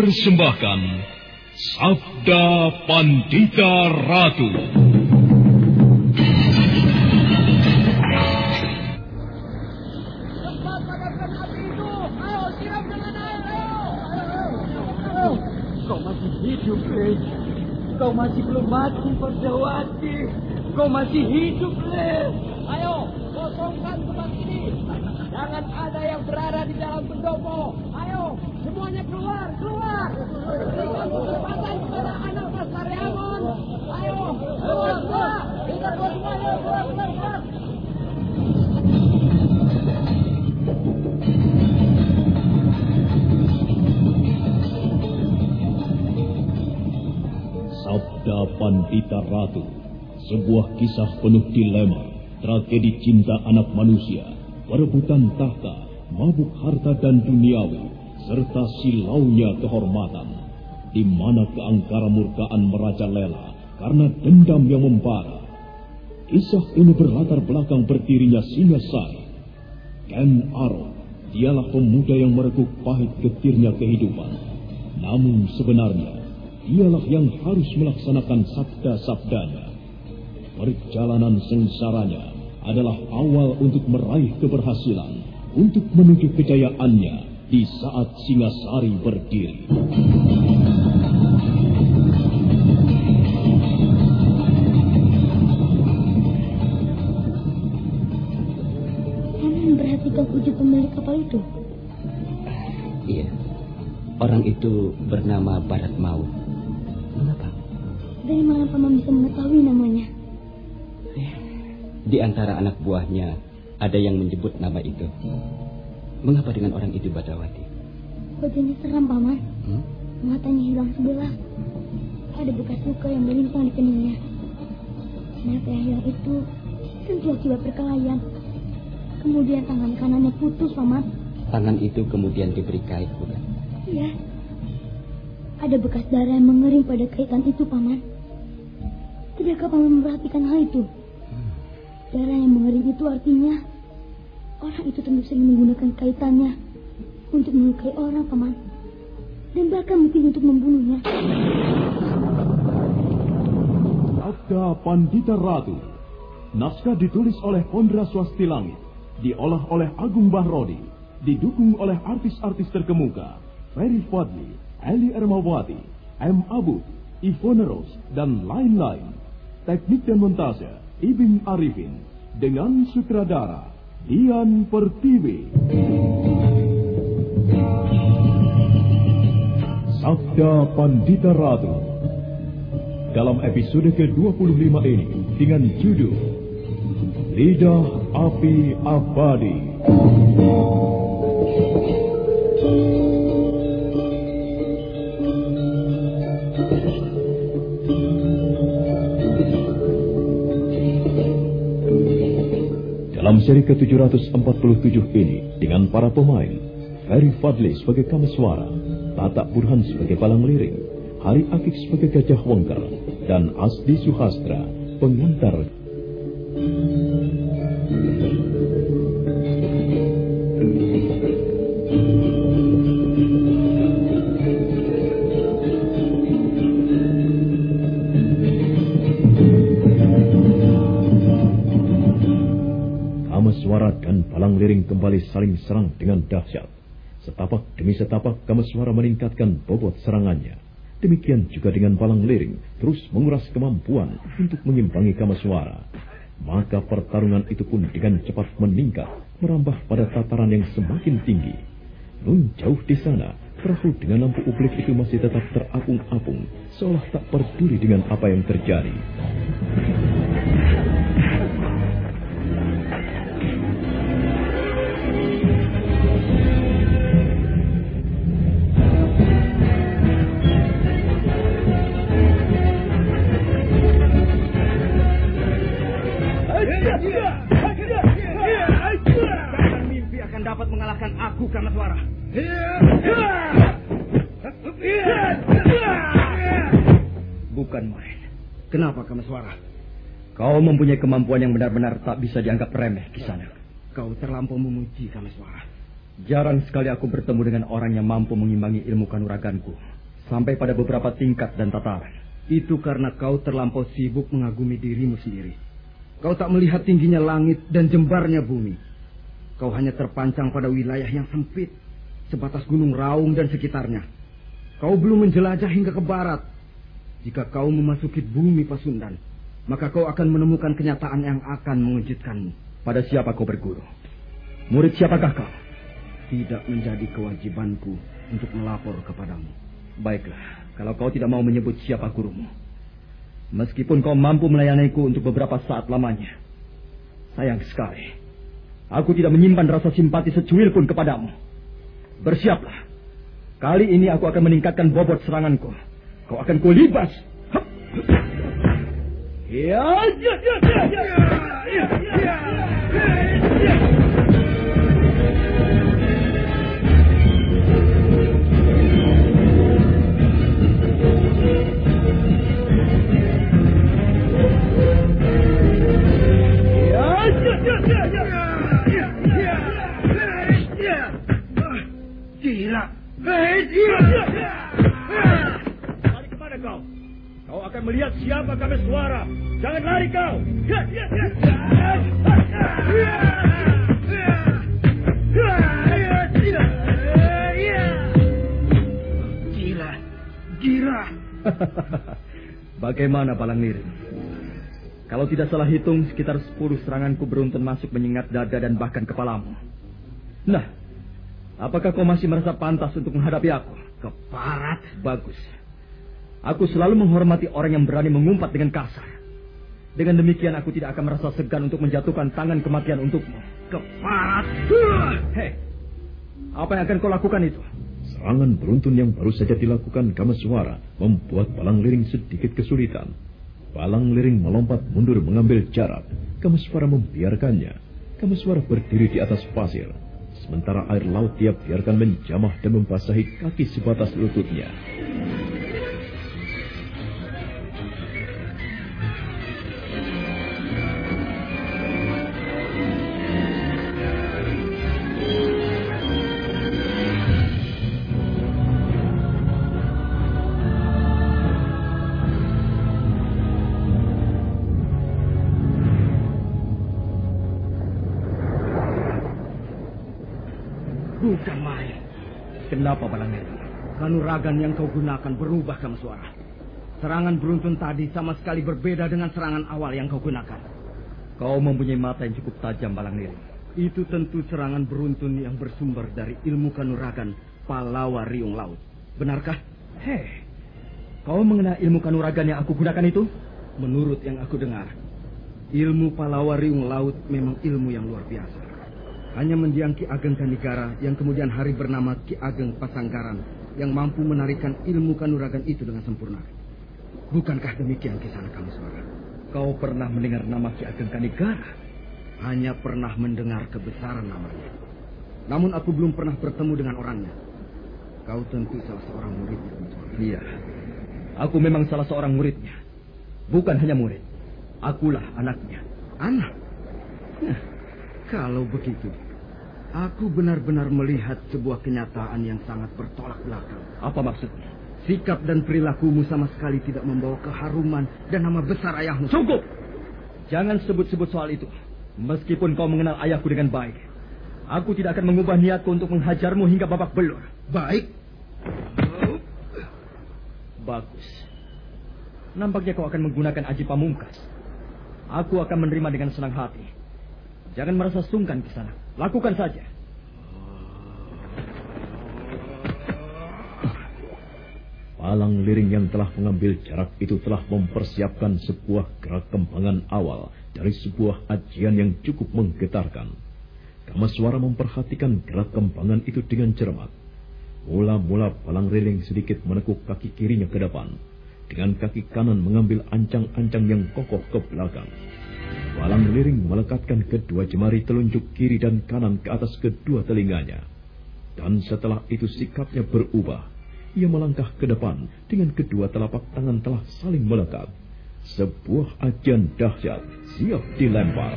Mempersembahkan Sabda Pandita Ratu. Kau masih hidup, Grace. Kau masih belum mati, Perdawati. Kau masih hidup, Grace. Ayo, kosongkan tempat ini. Jangan ada yang berada di dalam pendopo. Ayo, semuanya keluar, keluar. Berikan kesempatan kepada anak Mas Karyawan. Ayo, keluar, keluar. Kita keluar semuanya, keluar, keluar, keluar. Sabda Pandita Ratu, sebuah kisah penuh dilema, tragedi cinta anak manusia, perebutan tahta, mabuk harta dan duniawi, serta silaunya kehormatan, di mana keangkara murkaan merajalela karena dendam yang membara. Kisah ini berlatar belakang berdirinya Singasari. Ken Arok, dialah pemuda yang merekuk pahit getirnya kehidupan. Namun sebenarnya, dialah yang harus melaksanakan sabda-sabdanya. Perjalanan sengsaranya adalah awal untuk meraih keberhasilan, untuk menuju kejayaannya di saat Singasari berdiri. Paman memperhatikan wujud pemilik kapal itu. Iya. Orang itu bernama Barat Mau. Mengapa? Dari mana paman bisa mengetahui namanya? Di antara anak buahnya ada yang menyebut nama itu. Mengapa dengan orang itu Badawati? Wajahnya seram paman. Hmm? Matanya hilang sebelah. Ada bekas luka yang melintang di keningnya. Mata yang hilang itu tentu akibat perkelahian. Kemudian tangan kanannya putus, paman. Tangan itu kemudian diberi kait, bukan? Iya. Ada bekas darah yang mengering pada kaitan itu, paman. Tidakkah paman memperhatikan hal itu? Darah yang mengering itu artinya orang itu tentu sering menggunakan kaitannya untuk melukai orang, paman. Dan bahkan mungkin untuk membunuhnya. Sabda Pandita Ratu. Naskah ditulis oleh Pondra Swasti Langit, diolah oleh Agung Bahrodi, didukung oleh artis-artis terkemuka, Ferry Fadli, Eli Ermawati, M. Abu, Ivone Rose, dan lain-lain. Teknik dan montase, Ibing Arifin, dengan sutradara, Dian Pertiwi. Sabda Pandita Ratu dalam episode ke-25 ini dengan judul Lidah Api Abadi. Dalam seri ke-747 ini dengan para pemain Ferry Fadli sebagai Kameswara, Tatak Burhan sebagai Palang Liring, Hari Akik sebagai Gajah Wongker, dan Asdi Suhastra, pengantar. Kameswara dan Palang Liring kembali saling serang dengan dahsyat. Setapak demi setapak Kameswara meningkatkan bobot serangannya. Demikian juga dengan Palang Liring terus menguras kemampuan untuk mengimbangi Kameswara. Maka pertarungan itu pun dengan cepat meningkat, merambah pada tataran yang semakin tinggi. Nun jauh di sana, perahu dengan lampu ublik itu masih tetap terapung-apung, seolah tak peduli dengan apa yang terjadi. Mengalahkan aku karena suara. Bukan main. Kenapa kamu suara? Kau mempunyai kemampuan yang benar-benar tak bisa dianggap remeh di sana. Kau terlampau memuji kami suara. Jarang sekali aku bertemu dengan orang yang mampu mengimbangi ilmu kanuraganku. Sampai pada beberapa tingkat dan tataran. Itu karena kau terlampau sibuk mengagumi dirimu sendiri. Kau tak melihat tingginya langit dan jembarnya bumi. Kau hanya terpancang pada wilayah yang sempit, sebatas gunung raung dan sekitarnya. Kau belum menjelajah hingga ke barat. Jika kau memasuki bumi Pasundan, maka kau akan menemukan kenyataan yang akan mengejutkanmu. Pada siapa kau berguru? Murid siapakah kau? tidak menjadi kewajibanku untuk melapor kepadamu. Baiklah, kalau kau tidak mau menyebut siapa gurumu. Meskipun kau mampu melayaniku untuk beberapa saat lamanya. Sayang sekali. Aku tidak menyimpan rasa simpati secuil pun kepadamu. Bersiaplah. Kali ini aku akan meningkatkan bobot seranganku. Kau akan kulibas. Ya, ya, ya, ya, ya, ya, ya, ya, ya. Gila. Bagaimana Palang Liring? Kalau tidak salah hitung, sekitar sepuluh seranganku beruntun masuk menyengat dada dan bahkan kepalamu. Nah, apakah kau masih merasa pantas untuk menghadapi aku? Keparat. Bagus. Aku selalu menghormati orang yang berani mengumpat dengan kasar. Dengan demikian aku tidak akan merasa segan untuk menjatuhkan tangan kematian untukmu. Keparat. Hei, apa yang akan kau lakukan itu? Serangan beruntun yang baru saja dilakukan Kamaswara membuat Palang Liring sedikit kesulitan. Palang Liring melompat mundur mengambil jarak. Kamaswara membiarkannya. Kamaswara berdiri di atas pasir. Sementara air laut dia biarkan menjamah dan membasahi kaki sebatas lututnya. Bukan main. Kenapa Balangir? Kanuragan yang kau gunakan berubah kamu suara. Serangan beruntun tadi sama sekali berbeda dengan serangan awal yang kau gunakan. Kau mempunyai mata yang cukup tajam Balangir. Itu tentu serangan beruntun yang bersumber dari ilmu kanuragan Palawa Riung Laut. Benarkah? Hei, kau mengenal ilmu kanuragan yang aku gunakan itu? Menurut yang aku dengar, ilmu Palawa Riung Laut memang ilmu yang luar biasa. Hanya mendiang Ki Ageng Kanigara yang kemudian hari bernama Ki Ageng Pasanggaran yang mampu menarikan ilmu kanuragan itu dengan sempurna. Bukankah demikian kisah kamu suara? Kau pernah mendengar nama Ki Ageng Kanigara? Hanya pernah mendengar kebesaran namanya. Namun aku belum pernah bertemu dengan orangnya. Kau tentu salah seorang muridnya. Iya, aku memang salah seorang muridnya. Bukan hanya murid, akulah anaknya. Anak? Nah, kalau begitu, aku benar-benar melihat sebuah kenyataan yang sangat bertolak belakang. Apa maksudnya? Sikap dan perilakumu sama sekali tidak membawa keharuman dan nama besar ayahmu. Cukup! Jangan sebut-sebut soal itu. Meskipun kau mengenal ayahku dengan baik, aku tidak akan mengubah niatku untuk menghajarmu hingga babak belur. Baik. Bagus. Nampaknya kau akan menggunakan aji pamungkas. Aku akan menerima dengan senang hati. Jangan merasa sungkan di sana. Lakukan saja. Palang liring yang telah mengambil jarak itu telah mempersiapkan sebuah gerak kembangan awal dari sebuah ajian yang cukup menggetarkan. Kamaswara memperhatikan gerak kembangan itu dengan cermat. Mula-mula palang liring sedikit menekuk kaki kirinya ke depan. Dengan kaki kanan mengambil ancang-ancang yang kokoh ke belakang. Palang liring melekatkan kedua jemari telunjuk kiri dan kanan ke atas kedua telinganya. Dan setelah itu sikapnya berubah. Ia melangkah ke depan dengan kedua telapak tangan telah saling melekat. Sebuah ajian dahsyat siap dilempar.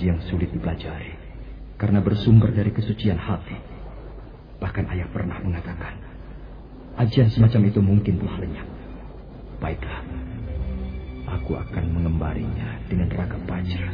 Jenis aji yang sulit dipelajari karena bersumber dari kesucian hati. Bahkan ayah pernah mengatakan, ajian semacam itu mungkin telah lenyap. Baiklah, aku akan mengembarinya dengan raga bajra.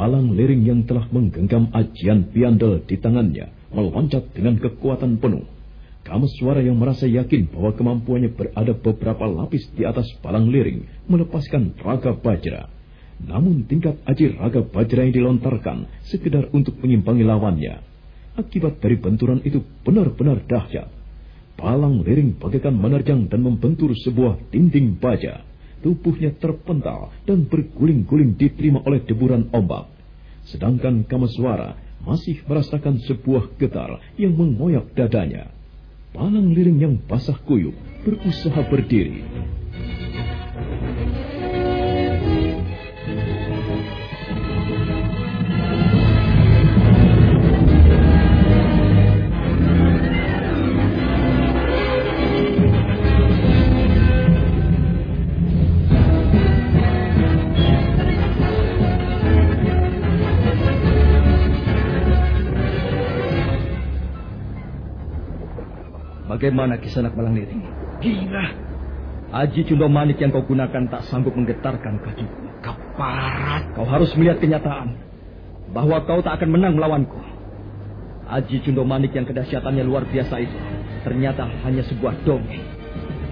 Palang liring yang telah menggenggam ajian piandel di tangannya meloncat dengan kekuatan penuh. Kameswara yang merasa yakin bahwa kemampuannya berada beberapa lapis di atas palang liring melepaskan raga bajra. Namun tingkat aji raga bajra yang dilontarkan sekedar untuk menyimpangi lawannya. Akibat dari benturan itu benar-benar dahsyat. Palang liring bagaikan menerjang dan membentur sebuah dinding baja. Tubuhnya terpental dan berguling-guling diterima oleh deburan ombak. Sedangkan Kameswara masih merasakan sebuah getar yang mengoyak dadanya. Palang liring yang basah kuyup berusaha berdiri. Bagaimana kisanak malang liring? Gila. Aji Cundomanik yang kau gunakan tak sanggup menggetarkan kakiku. Keparat. Kau harus melihat kenyataan bahwa kau tak akan menang melawanku. Aji Cundomanik yang kedahsyatannya luar biasa itu ternyata hanya sebuah dongeng.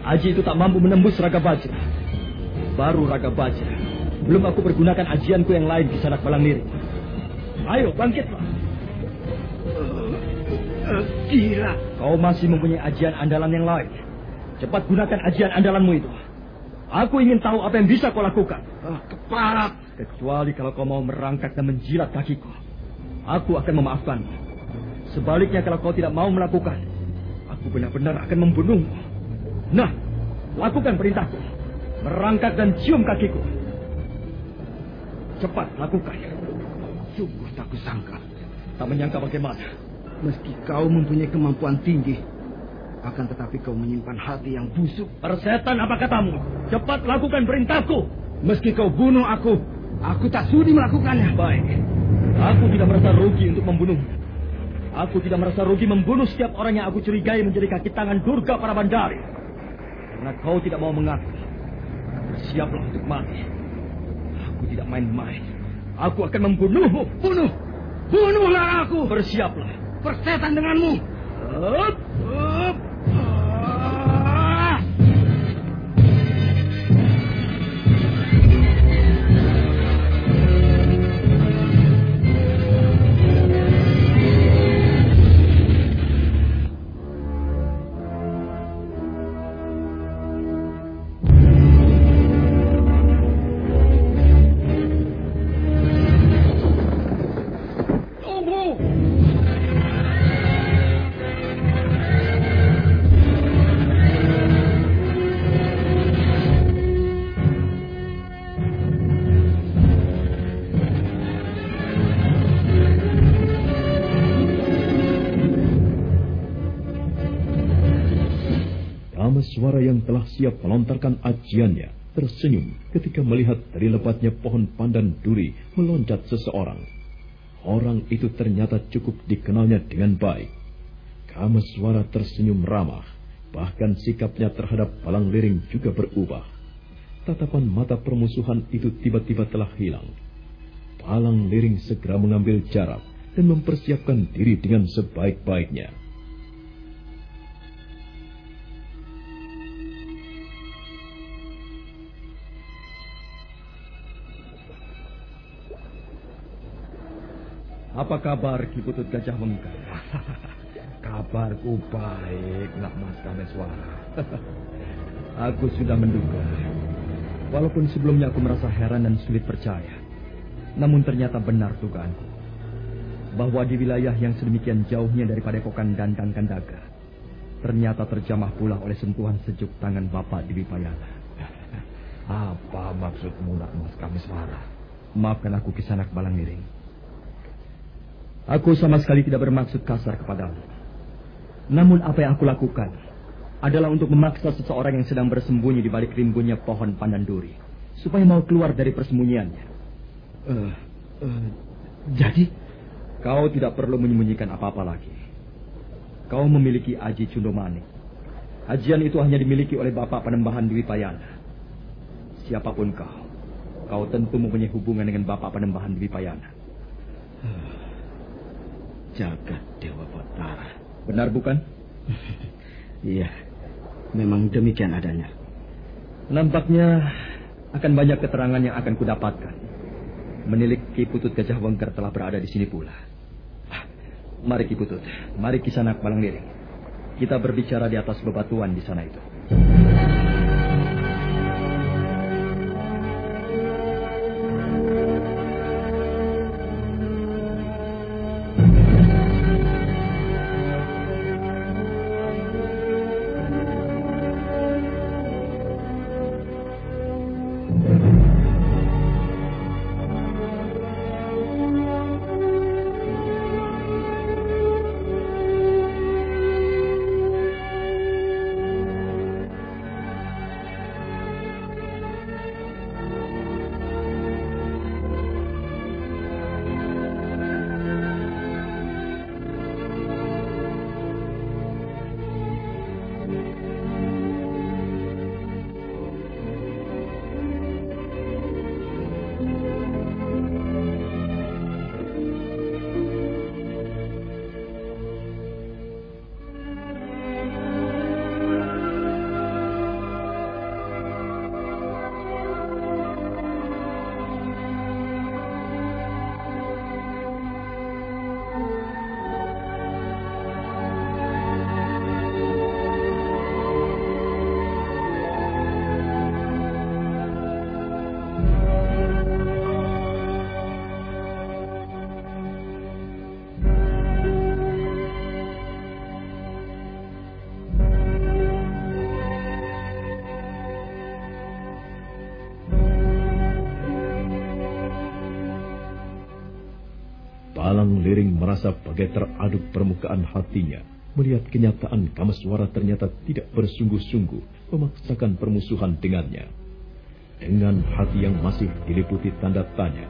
Aji itu tak mampu menembus raga bajra. Baru raga bajra. Belum aku pergunakan ajianku yang lain di sanak malang liring. Ayo bangkitlah. Gila. Kau masih mempunyai ajian andalan yang lain. Cepat gunakan ajian andalanmu itu. Aku ingin tahu apa yang bisa kau lakukan. Ah, keparat. Kecuali kalau kau mau merangkak dan menjilat kakiku. Aku akan memaafkanmu. Sebaliknya kalau kau tidak mau melakukan, aku benar-benar akan membunuhmu. Nah, lakukan perintahku. Merangkak dan cium kakiku. Cepat lakukan. Sungguh tak kusangka. Tak menyangka bagaimana. Meski kau mempunyai kemampuan tinggi, akan tetapi kau menyimpan hati yang busuk. Persetan apa katamu? Cepat lakukan perintahku. Meski kau bunuh aku, aku tak sudi melakukannya. Baik. Aku tidak merasa rugi untuk membunuhmu. Aku tidak merasa rugi membunuh setiap orang yang aku curigai menjadi kaki tangan Durga para bandari. Karena kau tidak mau mengaku. Bersiaplah untuk mati. Aku tidak main-main. Aku akan membunuhmu. Bunuh! Bunuhlah aku! Bersiaplah. për seta në nga në mund. Melontarkan ajiannya tersenyum ketika melihat dari lebatnya pohon pandan duri meloncat seseorang. Orang itu ternyata cukup dikenalnya dengan baik. Kameswara tersenyum ramah, bahkan sikapnya terhadap palang liring juga berubah. Tatapan mata permusuhan itu tiba-tiba telah hilang. Palang liring segera mengambil jarak dan mempersiapkan diri dengan sebaik-baiknya. Apa kabar Ki Putut Gajah Mengkar? Kabarku baik, nak Mas Kameswara. aku sudah menduga. Walaupun sebelumnya aku merasa heran dan sulit percaya. Namun ternyata benar dugaanku. Bahwa di wilayah yang sedemikian jauhnya daripada Kokan dan Kandaga, ternyata terjamah pula oleh sentuhan sejuk tangan Bapak Dewi Payala. Apa maksudmu nak Mas Kameswara? Maafkan aku kisanak balang miring. Aku sama sekali tidak bermaksud kasar kepadamu. Namun apa yang aku lakukan adalah untuk memaksa seseorang yang sedang bersembunyi di balik rimbunnya pohon pandan duri supaya mau keluar dari persembunyiannya. Uh, uh, jadi kau tidak perlu menyembunyikan apa-apa lagi. Kau memiliki Aji Cundomanik. Ajian itu hanya dimiliki oleh Bapak Panembahan Dwi Payana. Siapa pun kau, kau tentu mempunyai hubungan dengan Bapak Panembahan Dwi Payana. Jagat Dewa Batara. Benar bukan? iya, memang demikian adanya. Nampaknya akan banyak keterangan yang akan kudapatkan. Menilik Ki Putut Gajah Wengker telah berada di sini pula. Ah, mari Ki Putut, mari Kisanak Balang Liring. Kita berbicara di atas bebatuan di sana itu. Merasa bagai teraduk permukaan hatinya melihat kenyataan Kamaswara ternyata tidak bersungguh-sungguh memaksakan permusuhan dengannya. Dengan hati yang masih diliputi tanda tanya,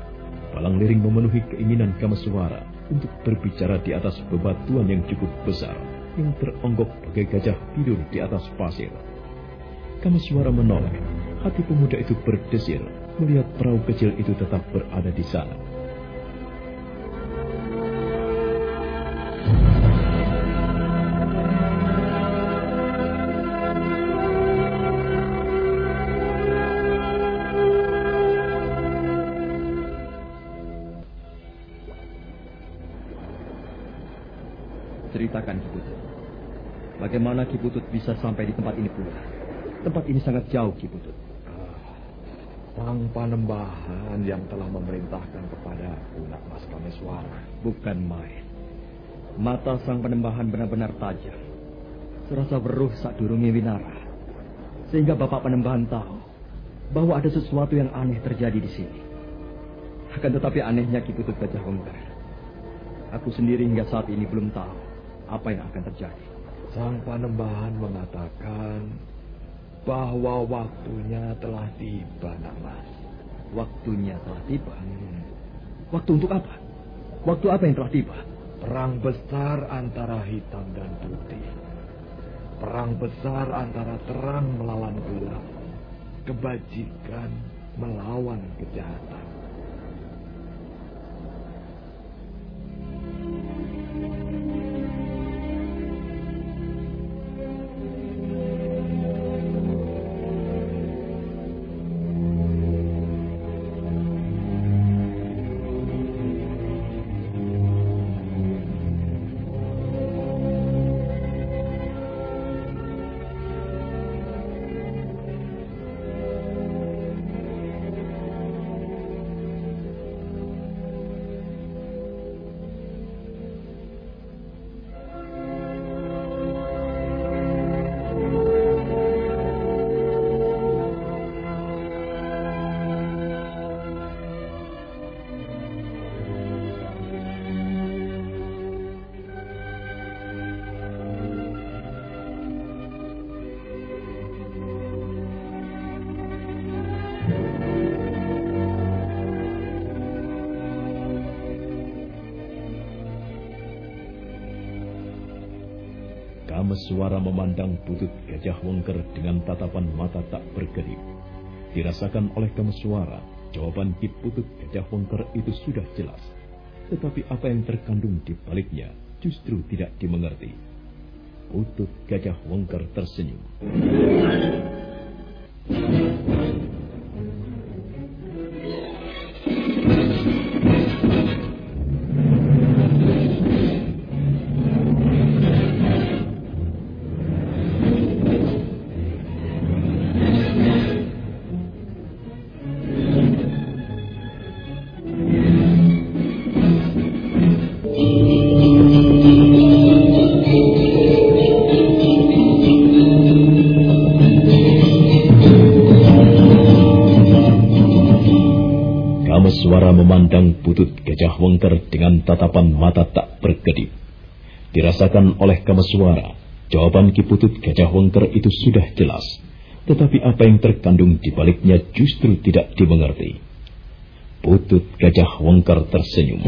Palang Liring memenuhi keinginan Kamaswara untuk berbicara di atas bebatuan yang cukup besar yang teronggok bagai gajah tidur di atas pasir. Kamaswara menoleh, hati pemuda itu berdesir melihat perahu kecil itu tetap berada di sana. Ceritakan Ki Putut. Bagaimana Ki Putut bisa sampai di tempat ini pula? Tempat ini sangat jauh Ki Putut. Sang Panembahan yang telah memerintahkan kepada Nak Mas Kameswara. Bukan main. Mata Sang Panembahan benar-benar tajam. Serasa beruh saat durungi winara. Sehingga Bapak Panembahan tahu bahwa ada sesuatu yang aneh terjadi di sini. Akan tetapi anehnya Ki Putut Gajah Wengker. Aku sendiri hingga saat ini belum tahu apa yang akan terjadi? Sang Panembahan mengatakan bahwa waktunya telah tiba, nak mas. Waktunya telah tiba? Hmm. Waktu untuk apa? Waktu apa yang telah tiba? Perang besar antara hitam dan putih. Perang besar antara terang melawan gelap. Kebajikan melawan kejahatan. Kameswara memandang butut Gajah Wengker dengan tatapan mata tak berkedip. Dirasakan oleh Kameswara, jawaban Ki Putut Gajah Wengker itu sudah jelas. Tetapi apa yang terkandung di baliknya justru tidak dimengerti. Putut Gajah Wengker tersenyum. Tatapan mata tak berkedip. Dirasakan oleh Kameswara, jawaban Kiputut Gajah Wengker itu sudah jelas. Tetapi apa yang terkandung di baliknya justru tidak dimengerti. Putut Gajah Wengker tersenyum.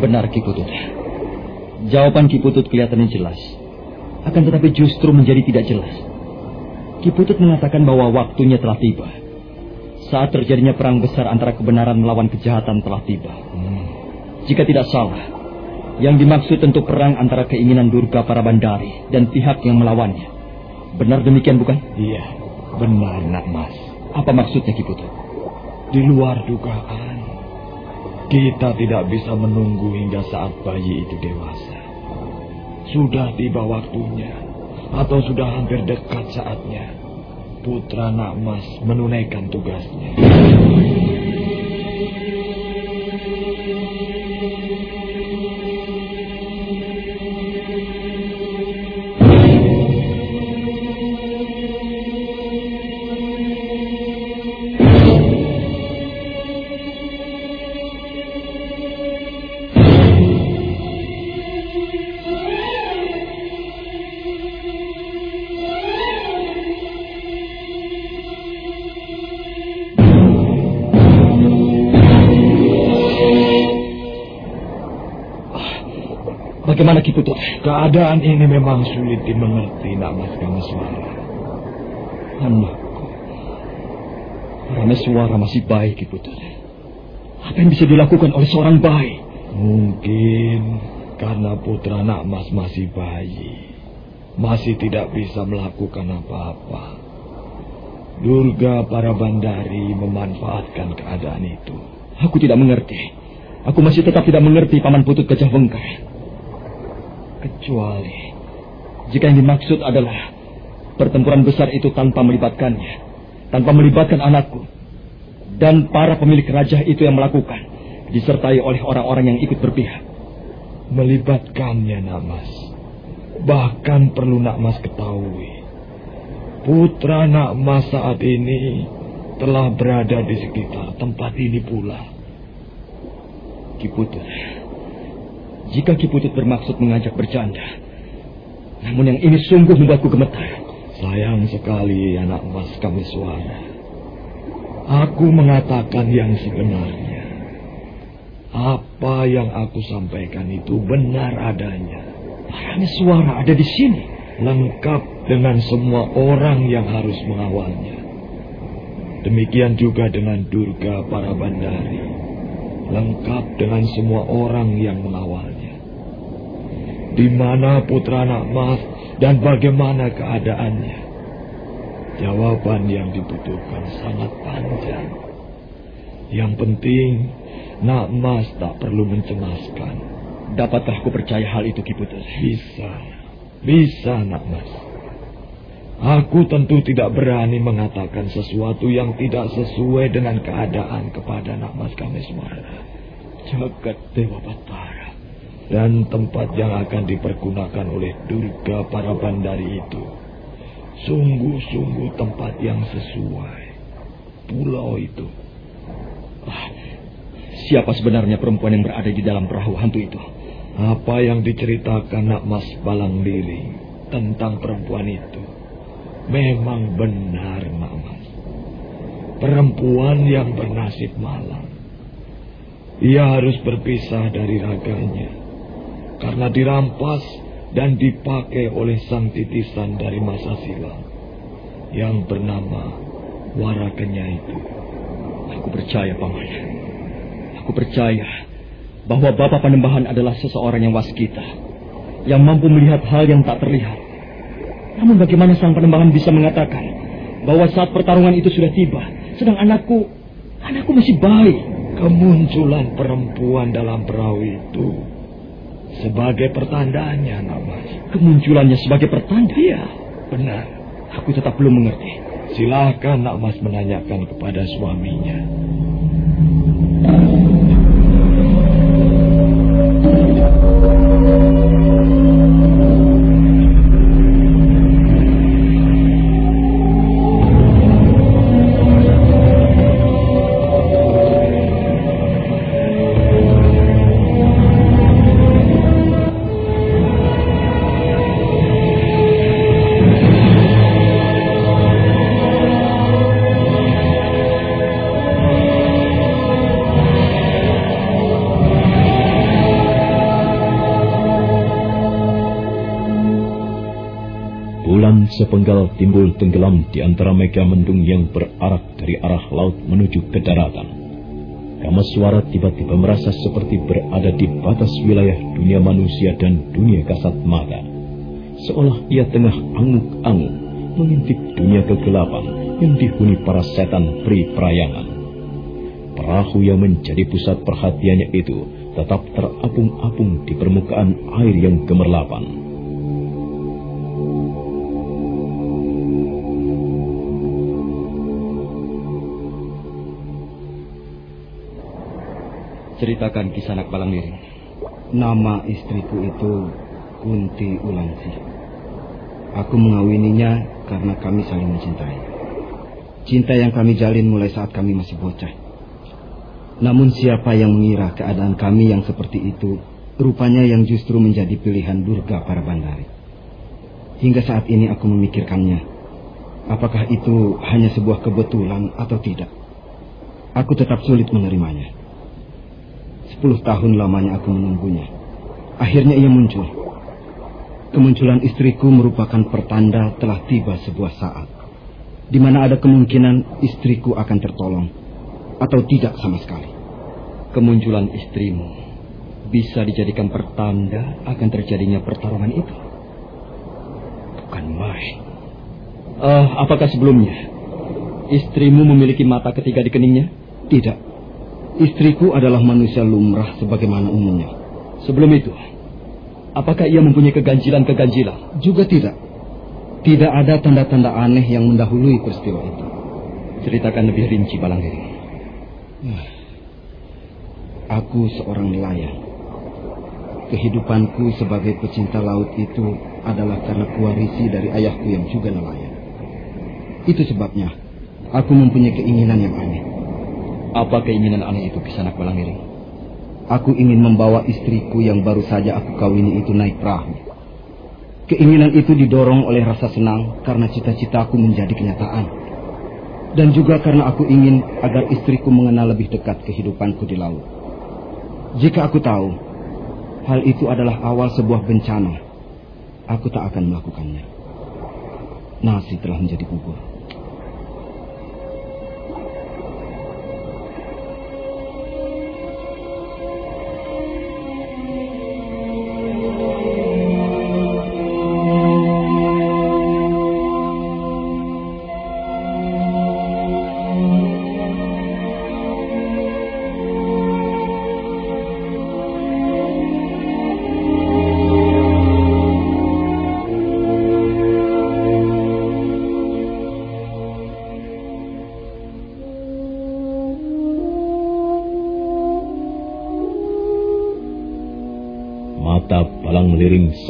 Benar Ki Putut. Jawaban Ki Putut kelihatannya jelas. Akan tetapi justru menjadi tidak jelas. Ki Putut mengatakan bahwa waktunya telah tiba. Saat terjadinya perang besar antara kebenaran melawan kejahatan telah tiba. Hmm. Jika tidak salah, yang dimaksud tentu perang antara keinginan Durga para bandari dan pihak yang melawannya. Benar demikian bukan? Iya, benar nak mas. Apa maksudnya Ki Putut? Di luar dugaan. Kita tidak bisa menunggu hingga saat bayi itu dewasa. Sudah tiba waktunya, atau sudah hampir dekat saatnya, putra Nakmas menunaikan tugasnya. Bagaimana Ki Putut? Keadaan ini memang sulit dimengerti, nak Mas Kameswara. Anakku. Rameswara masih baik, Ki Putut. Apa yang bisa dilakukan oleh seorang bayi? Mungkin karena putra nak Mas masih bayi. Masih tidak bisa melakukan apa-apa. Durga para bandari memanfaatkan keadaan itu. Aku tidak mengerti. Aku masih tetap tidak mengerti Paman Putut Gajah Wengkar. Kecuali jika yang dimaksud adalah pertempuran besar itu tanpa melibatkannya, tanpa melibatkan anakku, dan para pemilik raja itu yang melakukan, disertai oleh orang-orang yang ikut berpihak. Melibatkannya, Namas. Bahkan perlu Nakmas ketahui. Putra Nakmas saat ini telah berada di sekitar tempat ini pula. Kiputus, jika Ki Putut bermaksud mengajak bercanda. Namun yang ini sungguh membuatku gemetar. Sayang sekali anak mas kami suara. Aku mengatakan yang sebenarnya. Apa yang aku sampaikan itu benar adanya. Kami suara ada di sini. Lengkap dengan semua orang yang harus mengawalnya. Demikian juga dengan Durga para bandari. Lengkap dengan semua orang yang mengawalnya. Di mana putra Nakmas dan bagaimana keadaannya? Jawaban yang dibutuhkan sangat panjang. Yang penting, Nakmas tak perlu mencemaskan. Dapatkah aku percaya hal itu, Ki Putus? Bisa. Bisa, Nakmas. Aku tentu tidak berani mengatakan sesuatu yang tidak sesuai dengan keadaan kepada Nak Mas Kameswara. Jagat Dewa Batara. Dan tempat yang akan dipergunakan oleh Durga para bandari itu. Sungguh-sungguh tempat yang sesuai. Pulau itu. Ah, siapa sebenarnya perempuan yang berada di dalam perahu hantu itu? Apa yang diceritakan Nak Mas Balang Lili tentang perempuan itu memang benar, Nak Mas. Perempuan yang bernasib malang. Ia harus berpisah dari raganya karena dirampas dan dipakai oleh sang titisan dari masa silam yang bernama Warakenya itu. Aku percaya, Paman. Aku percaya bahwa Bapak Panembahan adalah seseorang yang waskita, yang mampu melihat hal yang tak terlihat. Namun bagaimana sang Panembahan bisa mengatakan bahwa saat pertarungan itu sudah tiba, sedang anakku, anakku masih baik. Kemunculan perempuan dalam perahu itu sebagai pertandanya, Namas. Kemunculannya sebagai pertanda? Iya, benar. Aku tetap belum mengerti. Silahkan Nak Mas menanyakan kepada suaminya. Timbul tenggelam di antara mega mendung yang berarak dari arah laut menuju ke daratan. suara tiba-tiba merasa seperti berada di batas wilayah dunia manusia dan dunia kasat mata. Seolah ia tengah anguk-anguk mengintip dunia kegelapan yang dihuni para setan peri perayangan. Perahu yang menjadi pusat perhatiannya itu tetap terapung-apung di permukaan air yang gemerlapan. Ceritakan kisah anak Balang. Nama istriku itu Kunti Ulangsi. Aku mengawininya karena kami saling mencintai. Cinta yang kami jalin mulai saat kami masih bocah. Namun siapa yang mengira keadaan kami yang seperti itu rupanya yang justru menjadi pilihan Durga para bandari. Hingga saat ini aku memikirkannya. Apakah itu hanya sebuah kebetulan atau tidak? Aku tetap sulit menerimanya. Sepuluh tahun lamanya aku menunggunya. Akhirnya ia muncul. Kemunculan istriku merupakan pertanda telah tiba sebuah saat. Di mana ada kemungkinan istriku akan tertolong. Atau tidak sama sekali. Kemunculan istrimu bisa dijadikan pertanda akan terjadinya pertarungan itu. Bukan main. Uh, apakah sebelumnya istrimu memiliki mata ketiga di keningnya? Tidak. Istriku adalah manusia lumrah sebagaimana umumnya. Sebelum itu, apakah ia mempunyai keganjilan-keganjilan? Juga tidak. Tidak ada tanda-tanda aneh yang mendahului peristiwa itu. Ceritakan lebih rinci, Balanggiri. Aku seorang nelayan. Kehidupanku sebagai pecinta laut itu adalah karena kuarisi dari ayahku yang juga nelayan. Itu sebabnya aku mempunyai keinginan yang aneh. Apa keinginan aneh itu, Kisanak Balangiri? Aku ingin membawa istriku yang baru saja aku kawini itu naik perahu. Keinginan itu didorong oleh rasa senang karena cita-citaku menjadi kenyataan. Dan juga karena aku ingin agar istriku mengenal lebih dekat kehidupanku di laut. Jika aku tahu hal itu adalah awal sebuah bencana, aku tak akan melakukannya. Nasi telah menjadi bubur.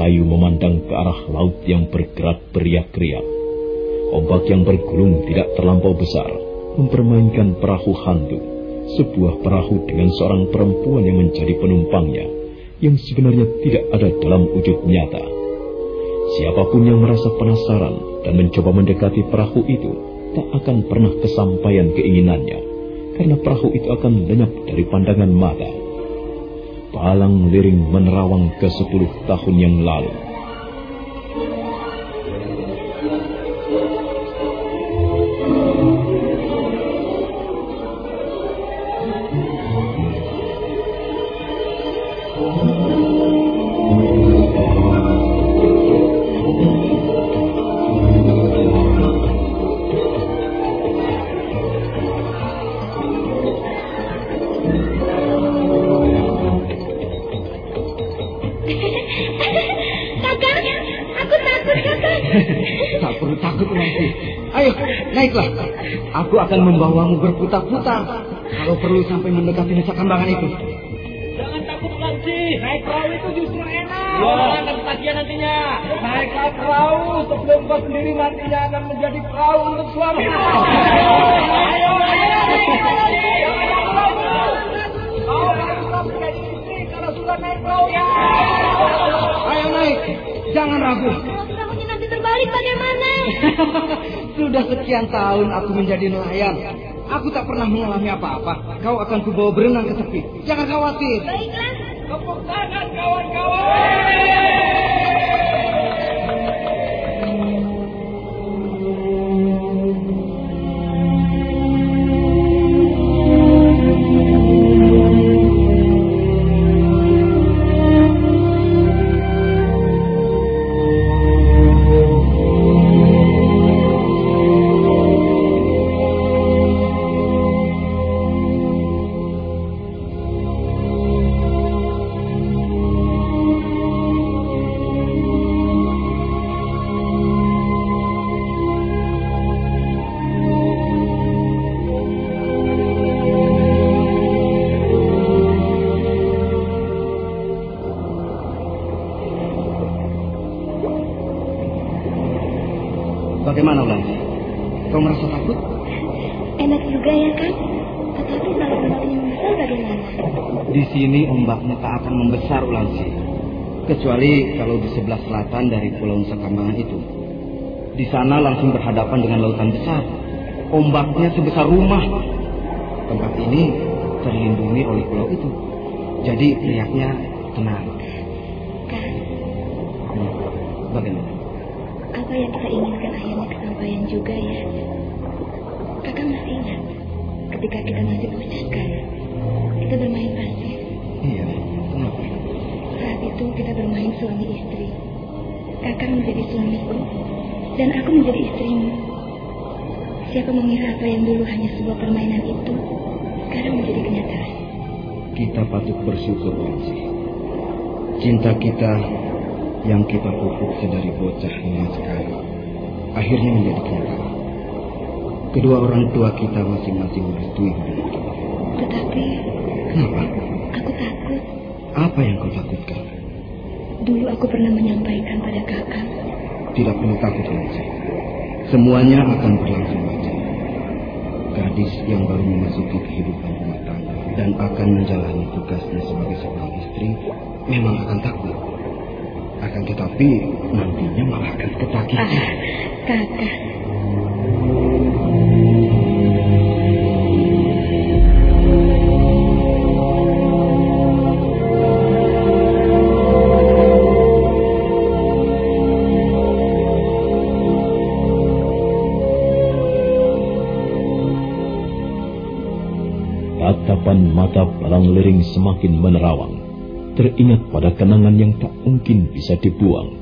Sayu memandang ke arah laut yang bergerak beriak-riak. Ombak yang bergulung tidak terlampau besar, mempermainkan perahu hantu, sebuah perahu dengan seorang perempuan yang menjadi penumpangnya, yang sebenarnya tidak ada dalam wujud nyata. Siapa pun yang merasa penasaran dan mencoba mendekati perahu itu, tak akan pernah kesampaian keinginannya, karena perahu itu akan lenyap dari pandangan mata. Palang Liring menerawang ke sepuluh tahun yang lalu. Akan membawamu berputar-putar kalau perlu sampai mendekati nusa kambangan itu. Jangan takut lagi, naik perahu itu justru enak. Wah, akan ketagihan nantinya. Naiklah perahu sebelum kau sendiri nantinya akan menjadi perahu untuk suami. Ayo, ayo, ayo. Perahu ya. Ayo naik, jangan ragu. Kalau nanti terbalik bagaimana? Sudah sekian tahun aku menjadi nelayan. Aku tak pernah mengalami apa-apa. Kau akan kubawa berenang ke tepi. Jangan khawatir. Baiklah. Selatan dari Pulau Nusa Kambangan itu. Di sana langsung berhadapan dengan lautan besar. Ombaknya sebesar rumah. Tempat ini terlindungi oleh pulau itu. Jadi lihatnya tenang. Suamiku dan aku menjadi istrimu. Siapa mengira apa yang dulu hanya sebuah permainan itu sekarang menjadi kenyataan. Kita patut bersyukur, Ulansi. Cinta kita yang kita pupuk sedari bocah hingga sekarang akhirnya menjadi kenyataan. Kedua orang tua kita masing-masing merestui hubungan kita. Tetapi Kenapa? aku takut. Apa yang kau takutkan? Dulu aku pernah menyampaikan pada kakak Tidak perlu takut, Ulansi. Semuanya akan berlangsung saja. Gadis yang baru memasuki kehidupan rumah tangga dan akan menjalani tugasnya sebagai seorang istri memang akan takut. Akan tetapi nantinya malah akan Ah, ketagihan. kakak. Mata Palang Liring semakin menerawang. Teringat pada kenangan yang tak mungkin bisa dibuang.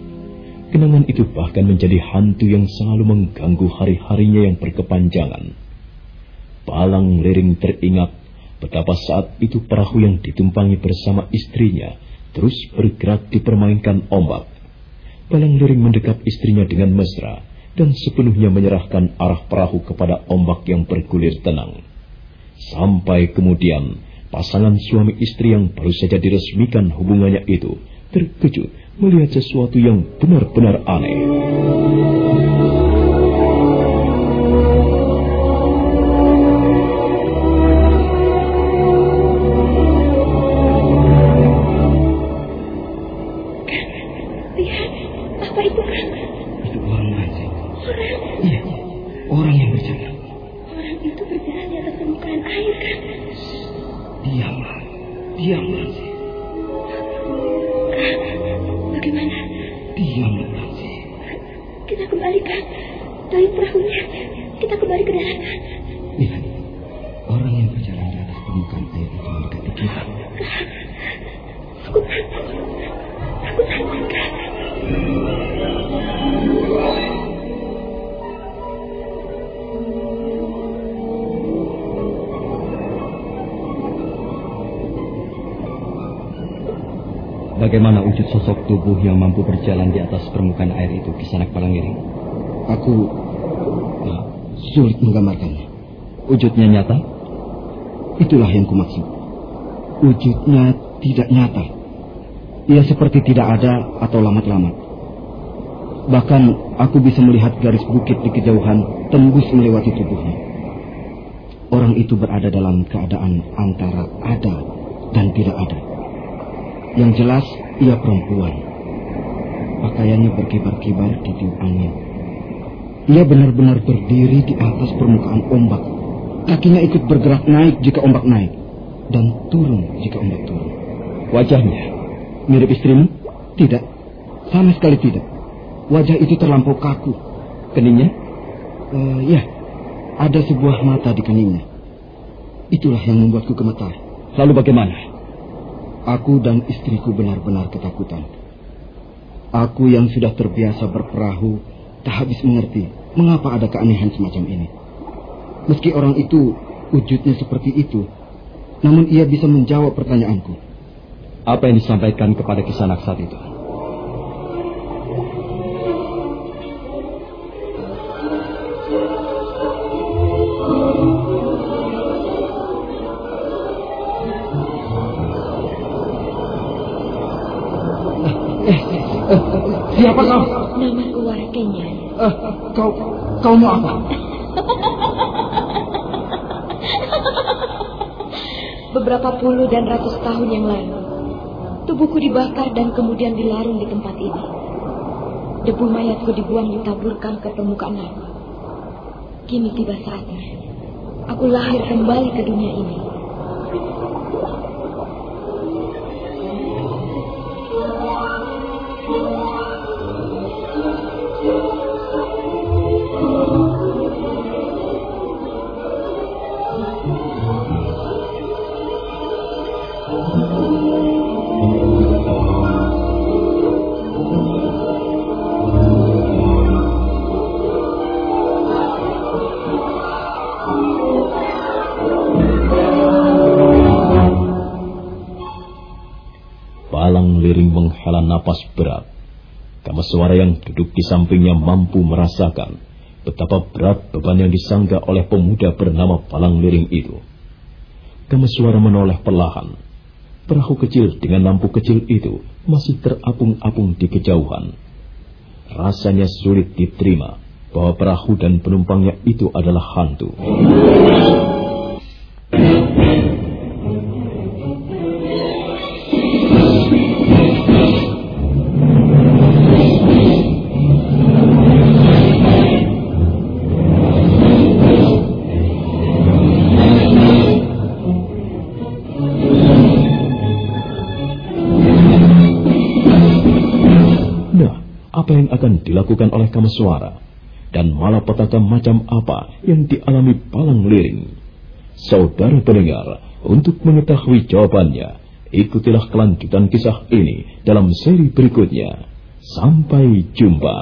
Kenangan itu bahkan menjadi hantu yang selalu mengganggu hari-harinya yang berkepanjangan. Palang Liring teringat betapa saat itu perahu yang ditumpangi bersama istrinya terus bergerak dipermainkan ombak. Palang Liring mendekap istrinya dengan mesra dan sepenuhnya menyerahkan arah perahu kepada ombak yang bergulir tenang. Sampai kemudian pasangan suami istri yang baru saja diresmikan hubungannya itu terkejut melihat sesuatu yang benar-benar aneh. Bagaimana wujud sosok tubuh yang mampu berjalan di atas permukaan air itu, Kisanak Palangiring? Aku ya, sulit menggambarkannya. Wujudnya nyata? Itulah yang kumaksud. Wujudnya tidak nyata. Ia seperti tidak ada atau lamat-lamat. Bahkan aku bisa melihat garis bukit di kejauhan tembus melewati tubuhnya. Orang itu berada dalam keadaan antara ada dan tidak ada. Yang jelas, ia perempuan. Pakaiannya berkibar-kibar di tiup angin. Ia benar-benar berdiri di atas permukaan ombak. Kakinya ikut bergerak naik jika ombak naik. Dan turun jika ombak turun. Wajahnya mirip istrimu? Tidak. Sama sekali tidak. Wajah itu terlampau kaku. Keningnya? Uh, ya, ada sebuah mata di keningnya. Itulah yang membuatku gemetar. Lalu bagaimana? Aku dan istriku benar-benar ketakutan. Aku yang sudah terbiasa berperahu tak habis mengerti mengapa ada keanehan semacam ini. Meski orang itu wujudnya seperti itu, namun ia bisa menjawab pertanyaanku. Apa yang disampaikan kepada kisanak saat itu? Warakenya. Uh, kau, kau mau apa? Beberapa puluh dan ratus tahun yang lalu, tubuhku dibakar dan kemudian dilarung di tempat ini. Debu mayatku dibuang ditaburkan ke permukaan laut. Kini tiba saatnya. Aku lahir kembali ke dunia ini. Napas berat. suara yang duduk di sampingnya mampu merasakan betapa berat beban yang disangga oleh pemuda bernama Palang Liring itu. suara menoleh perlahan. Perahu kecil dengan lampu kecil itu masih terapung-apung di kejauhan. Rasanya sulit diterima bahwa perahu dan penumpangnya itu adalah hantu. Kameswara dan malapetaka macam apa yang dialami Palang Liring. Saudara pendengar, untuk mengetahui jawabannya, ikutilah kelanjutan kisah ini dalam seri berikutnya. Sampai jumpa.